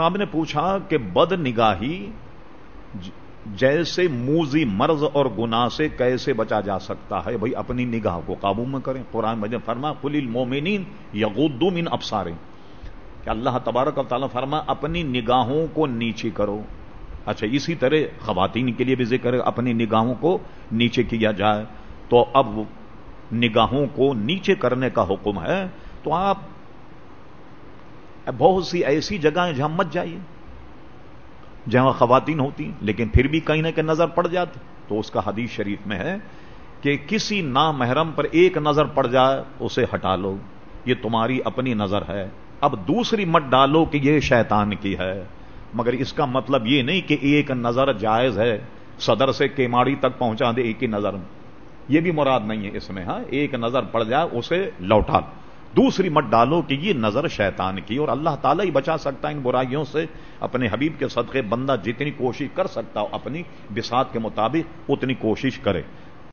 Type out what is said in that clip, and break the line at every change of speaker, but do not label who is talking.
صاحب نے پوچھا کہ بد نگاہی جیسے موزی مرض اور گنا سے کیسے بچا جا سکتا ہے؟ بھائی، اپنی نگاہ کو قابو میں کریں۔ قرآن مجھے فرما کل المومنین یغدو من ابسارے کہ اللہ تبارک و تعالیٰ فرما، اپنی نگاہوں کو نیچے کرو۔ اچھا اسی طرح خواتین کے لیے بھی ذکر ہے، اپنی نگاہوں کو نیچے کیا جائے۔ تو اب نگاہوں کو نیچے کرنے کا حکم ہے۔ تو آپ بہت سی ایسی جگہیں جہاں مت جائیے۔ جہاں خواتین ہوتی لیکن پھر بھی کہیں نہ کہیں نظر پڑ جاتی۔ تو اس کا حدیث شریف میں ہے کہ کسی نامحرم پر ایک نظر پڑ جائے، اسے ہٹا لو۔ یہ تمہاری اپنی نظر ہے۔ اب دوسری مت ڈالو کہ یہ شیطان کی ہے۔ مگر اس کا مطلب یہ نہیں کہ ایک نظر جائز ہے، صدر سے کیماڑی تک پہنچا دے ایک ہی نظر۔ یہ بھی مراد نہیں ہے اس میں ہاں۔ ایک نظر پڑ جائے، اسے لوٹا۔ دوسری مت ڈالو کہ یہ نظر شیطان کی اور اللہ تعالیٰ ہی بچا سکتا ہے ان برائیوں سے، اپنے حبیب کے صدقے بندہ جتنی کوشش کر سکتا ہو اپنی بسات کے مطابق اتنی کوشش کرے۔